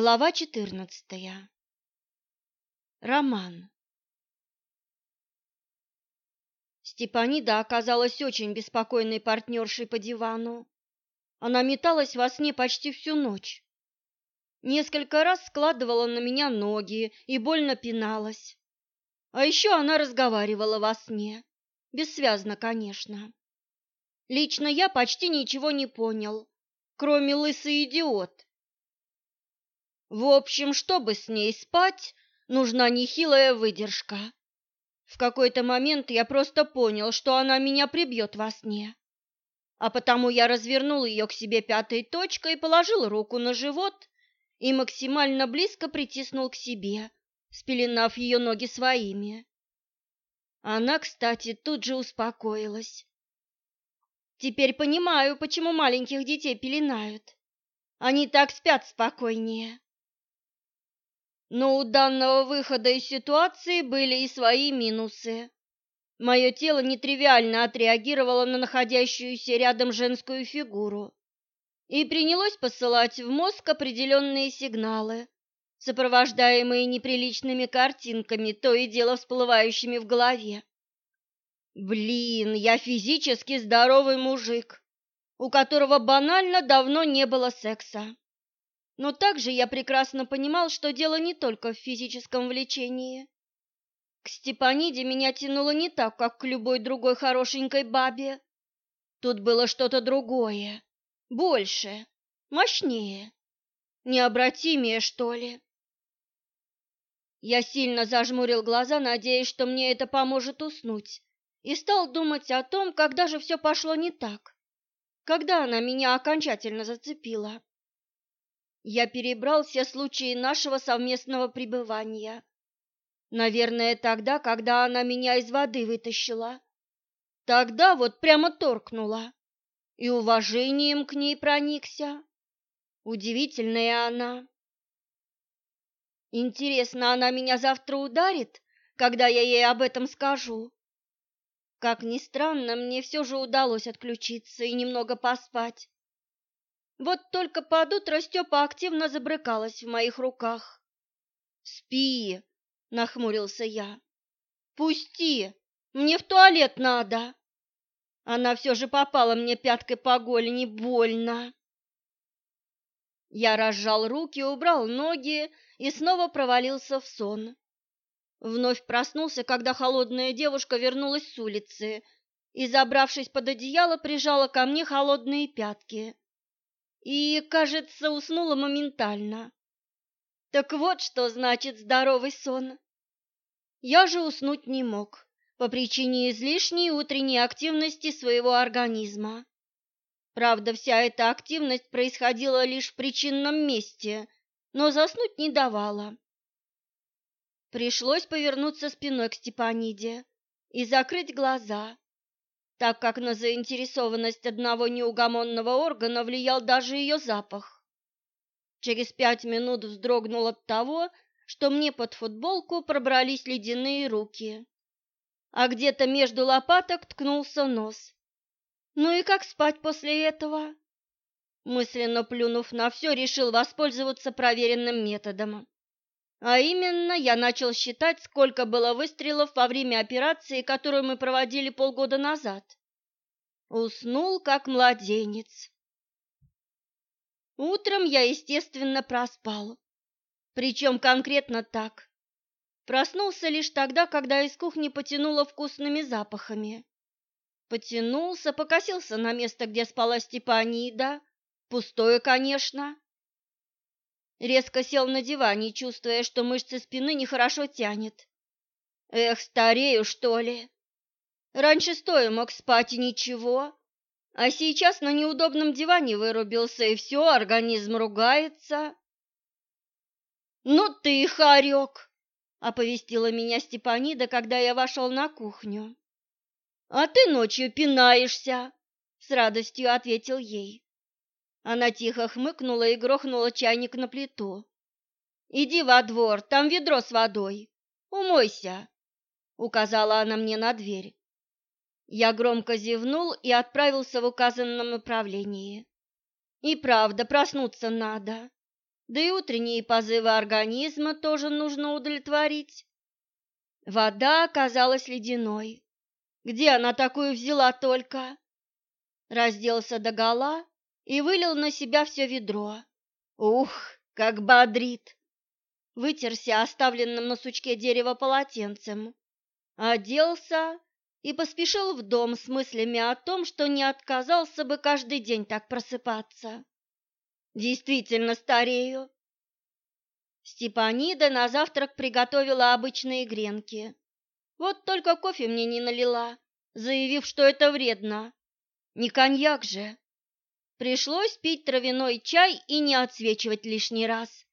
Глава четырнадцатая. Роман. Степанида оказалась очень беспокойной партнершей по дивану. Она металась во сне почти всю ночь. Несколько раз складывала на меня ноги и больно пиналась. А еще она разговаривала во сне, бессвязно, конечно. Лично я почти ничего не понял, кроме лысый идиот в общем, чтобы с ней спать, нужна нехилая выдержка. В какой-то момент я просто понял, что она меня прибьет во сне. А потому я развернул ее к себе пятой точкой, положил руку на живот и максимально близко притиснул к себе, спеленав ее ноги своими. Она, кстати, тут же успокоилась. Теперь понимаю, почему маленьких детей пеленают. Они так спят спокойнее. Но у данного выхода из ситуации были и свои минусы. Мое тело нетривиально отреагировало на находящуюся рядом женскую фигуру и принялось посылать в мозг определенные сигналы, сопровождаемые неприличными картинками, то и дело всплывающими в голове. Блин, я физически здоровый мужик, у которого банально давно не было секса. Но также я прекрасно понимал, что дело не только в физическом влечении. К Степаниде меня тянуло не так, как к любой другой хорошенькой бабе. Тут было что-то другое, больше, мощнее, необратимее, что ли. Я сильно зажмурил глаза, надеясь, что мне это поможет уснуть, и стал думать о том, когда же все пошло не так, когда она меня окончательно зацепила. Я перебрал все случаи нашего совместного пребывания. Наверное, тогда, когда она меня из воды вытащила. Тогда вот прямо торкнула. И уважением к ней проникся. Удивительная она. Интересно, она меня завтра ударит, когда я ей об этом скажу? Как ни странно, мне все же удалось отключиться и немного поспать. Вот только под утро Степа активно забрыкалась в моих руках. «Спи!» — нахмурился я. «Пусти! Мне в туалет надо!» Она все же попала мне пяткой по голени, больно. Я разжал руки, убрал ноги и снова провалился в сон. Вновь проснулся, когда холодная девушка вернулась с улицы и, забравшись под одеяло, прижала ко мне холодные пятки и, кажется, уснула моментально. Так вот, что значит здоровый сон. Я же уснуть не мог по причине излишней утренней активности своего организма. Правда, вся эта активность происходила лишь в причинном месте, но заснуть не давала. Пришлось повернуться спиной к Степаниде и закрыть глаза, так как на заинтересованность одного неугомонного органа влиял даже ее запах. Через пять минут вздрогнул от того, что мне под футболку пробрались ледяные руки, а где-то между лопаток ткнулся нос. Ну и как спать после этого? Мысленно плюнув на все, решил воспользоваться проверенным методом. А именно, я начал считать, сколько было выстрелов во время операции, которую мы проводили полгода назад. Уснул, как младенец. Утром я, естественно, проспал. Причем конкретно так. Проснулся лишь тогда, когда из кухни потянуло вкусными запахами. Потянулся, покосился на место, где спала Степанида. Пустое, конечно. Резко сел на диване, чувствуя, что мышцы спины нехорошо тянет. Эх, старею, что ли? Раньше стоя мог спать и ничего, а сейчас на неудобном диване вырубился, и все, организм ругается. «Ну ты, хорек!» — оповестила меня Степанида, когда я вошел на кухню. «А ты ночью пинаешься!» — с радостью ответил ей. Она тихо хмыкнула и грохнула чайник на плиту. «Иди во двор, там ведро с водой. Умойся!» — указала она мне на дверь. Я громко зевнул и отправился в указанном направлении. И правда, проснуться надо. да и утренние позывы организма тоже нужно удовлетворить. Вода оказалась ледяной. Где она такую взяла только? Разделся догола и вылил на себя все ведро. Ух, как бодрит! Вытерся оставленным на сучке дерева полотенцем, оделся и поспешил в дом с мыслями о том, что не отказался бы каждый день так просыпаться. Действительно старею. Степанида на завтрак приготовила обычные гренки. Вот только кофе мне не налила, заявив, что это вредно. Не коньяк же. Пришлось пить травяной чай и не отсвечивать лишний раз,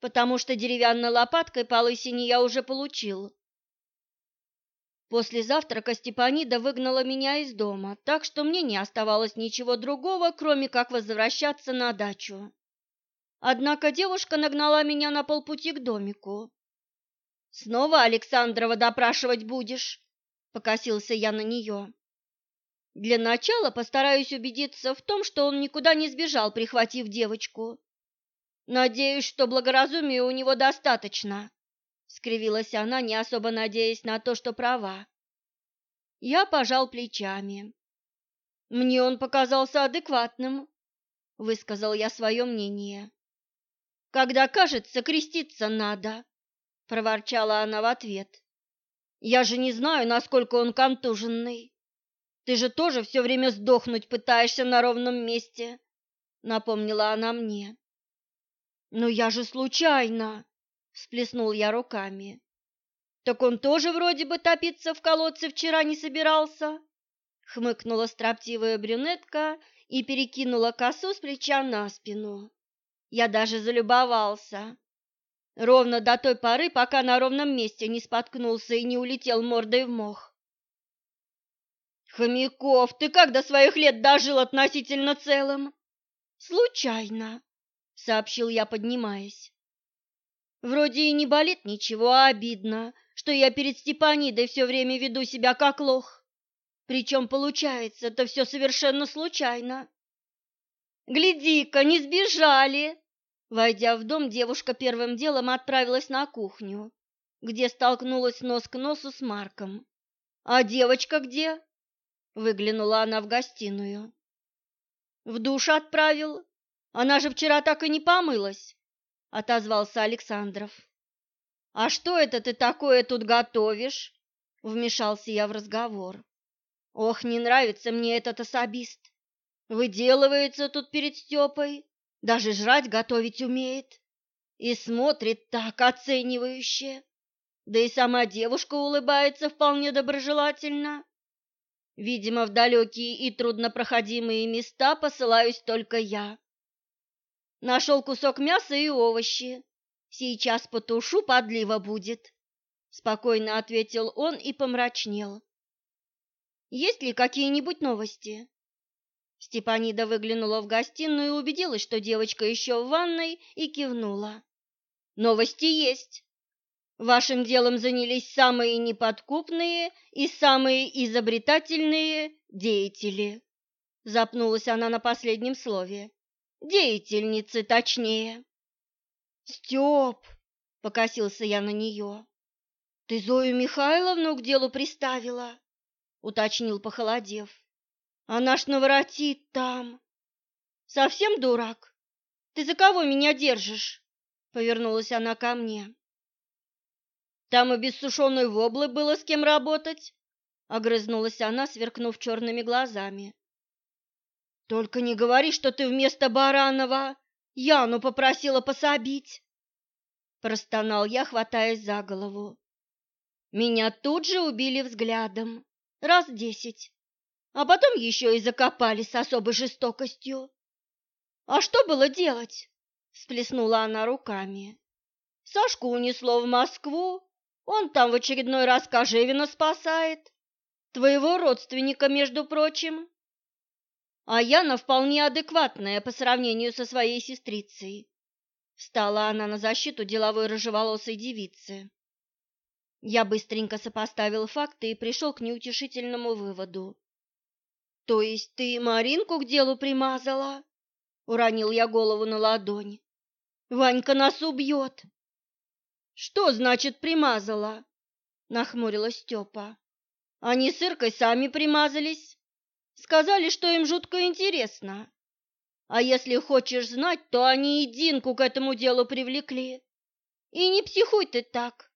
потому что деревянной лопаткой по лысине я уже получил. После завтрака Степанида выгнала меня из дома, так что мне не оставалось ничего другого, кроме как возвращаться на дачу. Однако девушка нагнала меня на полпути к домику. «Снова Александрова допрашивать будешь?» — покосился я на нее. «Для начала постараюсь убедиться в том, что он никуда не сбежал, прихватив девочку. Надеюсь, что благоразумия у него достаточно» скривилась она, не особо надеясь на то, что права. Я пожал плечами. Мне он показался адекватным, высказал я свое мнение. Когда кажется, креститься надо, проворчала она в ответ. Я же не знаю, насколько он контуженный. Ты же тоже все время сдохнуть пытаешься на ровном месте, напомнила она мне. Но я же случайно, всплеснул я руками. Так он тоже вроде бы топиться в колодце вчера не собирался, хмыкнула строптивая брюнетка и перекинула косу с плеча на спину. Я даже залюбовался. Ровно до той поры, пока на ровном месте не споткнулся и не улетел мордой в мох. Хомяков, ты как до своих лет дожил относительно целым? Случайно, сообщил я, поднимаясь. Вроде и не болит ничего, а обидно, что я перед Степанидой все время веду себя как лох. Причем получается это все совершенно случайно. «Гляди-ка, не сбежали!» Войдя в дом, девушка первым делом отправилась на кухню, где столкнулась нос к носу с Марком. «А девочка где?» Выглянула она в гостиную. «В душ отправил. Она же вчера так и не помылась отозвался Александров. А что это ты такое тут готовишь? Вмешался я в разговор. Ох, не нравится мне этот особист. Выделывается тут перед Степой, даже жрать готовить умеет. И смотрит так оценивающе. Да и сама девушка улыбается вполне доброжелательно. Видимо, в далекие и труднопроходимые места посылаюсь только я. Нашел кусок мяса и овощи. Сейчас потушу, подлива будет, спокойно ответил он и помрачнел. Есть ли какие-нибудь новости? Степанида выглянула в гостиную и убедилась, что девочка еще в ванной, и кивнула. Новости есть. Вашим делом занялись самые неподкупные и самые изобретательные деятели. Запнулась она на последнем слове деятельницы точнее. Степ, покосился я на нее. Ты Зою Михайловну к делу приставила? уточнил, похолодев. Она ж наворотит там. Совсем дурак? Ты за кого меня держишь? Повернулась она ко мне. Там и без сушеной воблы было с кем работать, огрызнулась она, сверкнув черными глазами. Только не говори, что ты вместо Баранова Яну попросила пособить. Простонал я, хватаясь за голову. Меня тут же убили взглядом, раз десять, а потом еще и закопали с особой жестокостью. А что было делать? Сплеснула она руками. Сашку унесло в Москву, он там в очередной раз Кожевина спасает. Твоего родственника, между прочим. А Яна вполне адекватная по сравнению со своей сестрицей. Встала она на защиту деловой рыжеволосой девицы. Я быстренько сопоставил факты и пришел к неутешительному выводу. То есть ты Маринку к делу примазала? Уронил я голову на ладонь. Ванька нас убьет. Что значит примазала? Нахмурилась Степа. Они с Иркой сами примазались. Сказали, что им жутко интересно. А если хочешь знать, то они и Динку к этому делу привлекли. И не психуй ты так.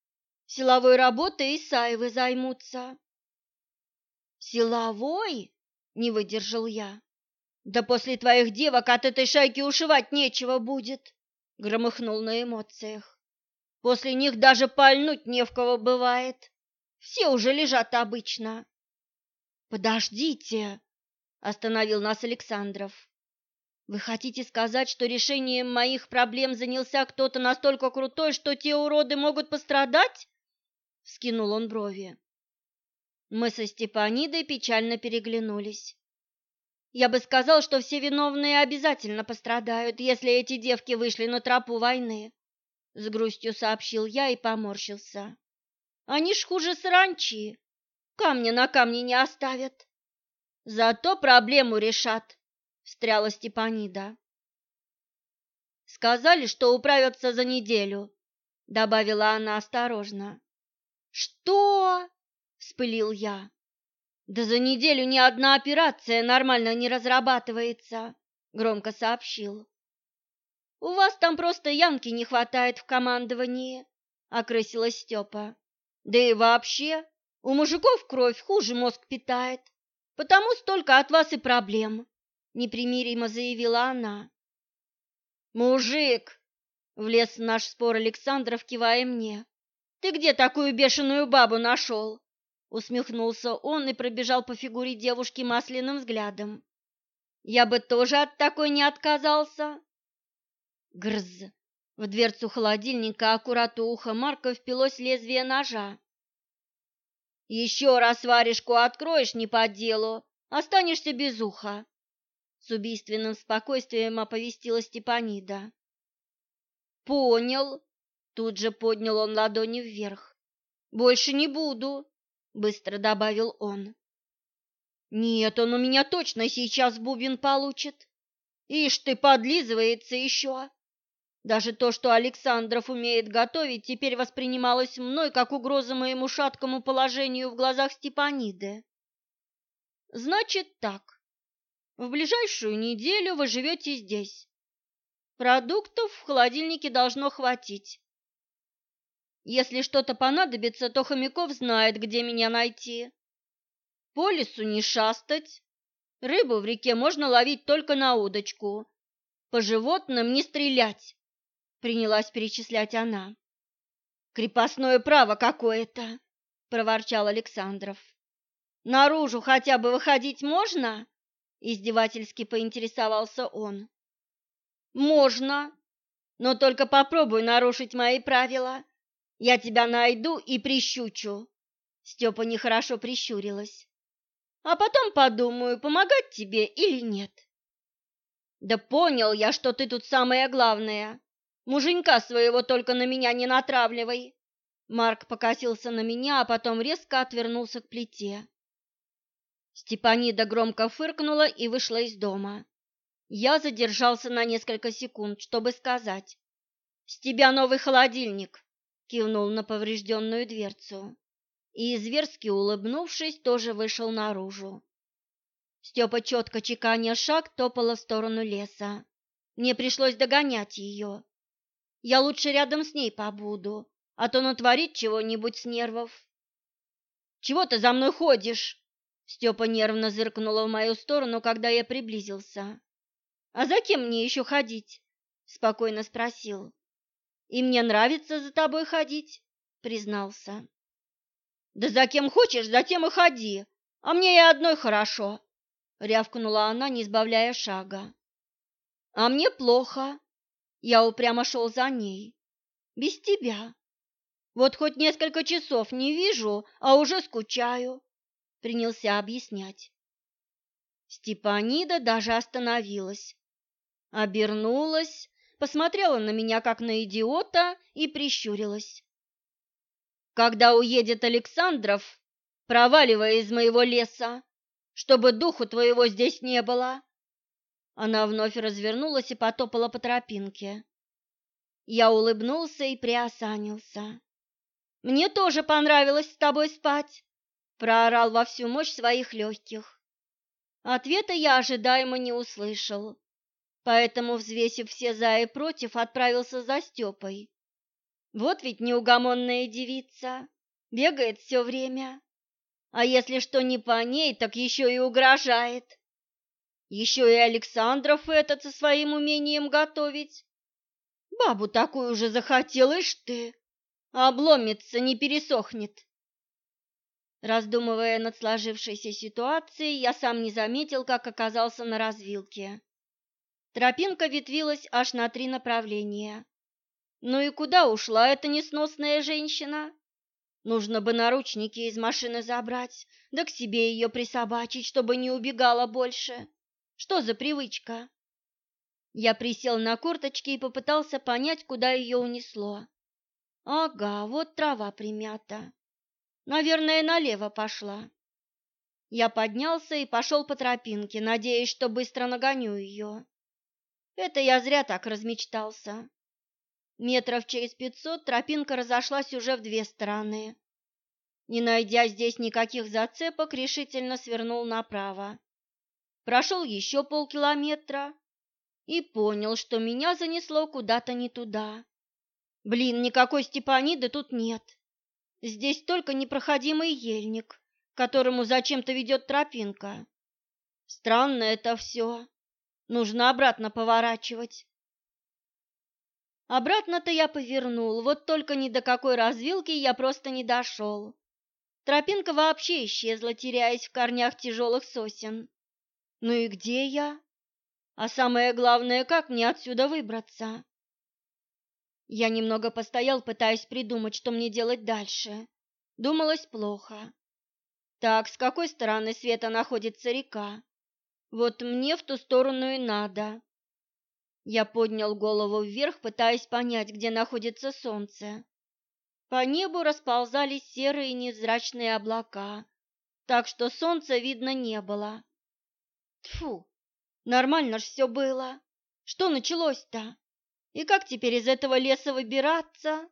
Силовой работой Исаевы займутся. Силовой? Не выдержал я. Да после твоих девок от этой шайки ушивать нечего будет, громыхнул на эмоциях. После них даже пальнуть не в кого бывает. Все уже лежат обычно. Подождите, остановил нас Александров. Вы хотите сказать, что решением моих проблем занялся кто-то настолько крутой, что те уроды могут пострадать? Вскинул он брови. Мы со Степанидой печально переглянулись. Я бы сказал, что все виновные обязательно пострадают, если эти девки вышли на тропу войны, с грустью сообщил я и поморщился. Они ж хуже саранчи, камня на камне не оставят. Зато проблему решат, встряла Степанида. Сказали, что управятся за неделю, добавила она осторожно. Что? вспылил я. Да за неделю ни одна операция нормально не разрабатывается, громко сообщил. У вас там просто янки не хватает в командовании, окрысилась Степа. Да и вообще, у мужиков кровь хуже мозг питает, потому столько от вас и проблем, непримиримо заявила она. Мужик, влез в наш спор Александров, кивая мне. Ты где такую бешеную бабу нашел? Усмехнулся он и пробежал по фигуре девушки масляным взглядом. Я бы тоже от такой не отказался. Грз. В дверцу холодильника аккурат у уха Марка впилось лезвие ножа. «Еще раз варежку откроешь не по делу, останешься без уха», — с убийственным спокойствием оповестила Степанида. «Понял», — тут же поднял он ладони вверх. «Больше не буду быстро добавил он. Нет, он у меня точно сейчас бубен получит. Ишь ты, подлизывается еще. Даже то, что Александров умеет готовить, теперь воспринималось мной как угроза моему шаткому положению в глазах Степаниды. Значит так. В ближайшую неделю вы живете здесь. Продуктов в холодильнике должно хватить. Если что-то понадобится, то Хомяков знает, где меня найти. По лесу не шастать. Рыбу в реке можно ловить только на удочку. По животным не стрелять, принялась перечислять она. Крепостное право какое-то, проворчал Александров. Наружу хотя бы выходить можно? издевательски поинтересовался он. Можно, но только попробуй нарушить мои правила я тебя найду и прищучу. Степа нехорошо прищурилась. А потом подумаю, помогать тебе или нет. Да понял я, что ты тут самое главное. Муженька своего только на меня не натравливай. Марк покосился на меня, а потом резко отвернулся к плите. Степанида громко фыркнула и вышла из дома. Я задержался на несколько секунд, чтобы сказать: "С тебя новый холодильник" кивнул на поврежденную дверцу и, зверски улыбнувшись, тоже вышел наружу. Степа четко чеканя шаг топала в сторону леса. Мне пришлось догонять ее. Я лучше рядом с ней побуду, а то натворит чего-нибудь с нервов. «Чего ты за мной ходишь?» Степа нервно зыркнула в мою сторону, когда я приблизился. «А за кем мне еще ходить?» — спокойно спросил. И мне нравится за тобой ходить, признался. Да за кем хочешь, за тем и ходи, а мне и одной хорошо, рявкнула она, не избавляя шага. А мне плохо. Я упрямо шел за ней. Без тебя. Вот хоть несколько часов не вижу, а уже скучаю, принялся объяснять. Степанида даже остановилась, обернулась посмотрела на меня как на идиота и прищурилась. Когда уедет Александров, проваливай из моего леса, чтобы духу твоего здесь не было. Она вновь развернулась и потопала по тропинке. Я улыбнулся и приосанился. «Мне тоже понравилось с тобой спать», — проорал во всю мощь своих легких. Ответа я ожидаемо не услышал, поэтому, взвесив все за и против, отправился за Степой. Вот ведь неугомонная девица, бегает все время, а если что не по ней, так еще и угрожает. Еще и Александров этот со своим умением готовить. Бабу такую же захотел, ишь ты, обломится, не пересохнет. Раздумывая над сложившейся ситуацией, я сам не заметил, как оказался на развилке. Тропинка ветвилась аж на три направления. Ну и куда ушла эта несносная женщина? Нужно бы наручники из машины забрать, да к себе ее присобачить, чтобы не убегала больше. Что за привычка? Я присел на корточки и попытался понять, куда ее унесло. Ага, вот трава примята. Наверное, налево пошла. Я поднялся и пошел по тропинке, надеясь, что быстро нагоню ее. Это я зря так размечтался. Метров через пятьсот тропинка разошлась уже в две стороны. Не найдя здесь никаких зацепок, решительно свернул направо. Прошел еще полкилометра и понял, что меня занесло куда-то не туда. Блин, никакой Степаниды тут нет. Здесь только непроходимый ельник, которому зачем-то ведет тропинка. Странно это все. Нужно обратно поворачивать. Обратно-то я повернул, вот только ни до какой развилки я просто не дошел. Тропинка вообще исчезла, теряясь в корнях тяжелых сосен. Ну и где я? А самое главное, как мне отсюда выбраться? Я немного постоял, пытаясь придумать, что мне делать дальше. Думалось плохо. Так, с какой стороны света находится река? Вот мне в ту сторону и надо. Я поднял голову вверх, пытаясь понять, где находится солнце. По небу расползались серые невзрачные облака, так что солнца видно не было. Тфу, нормально ж все было. Что началось-то? И как теперь из этого леса выбираться?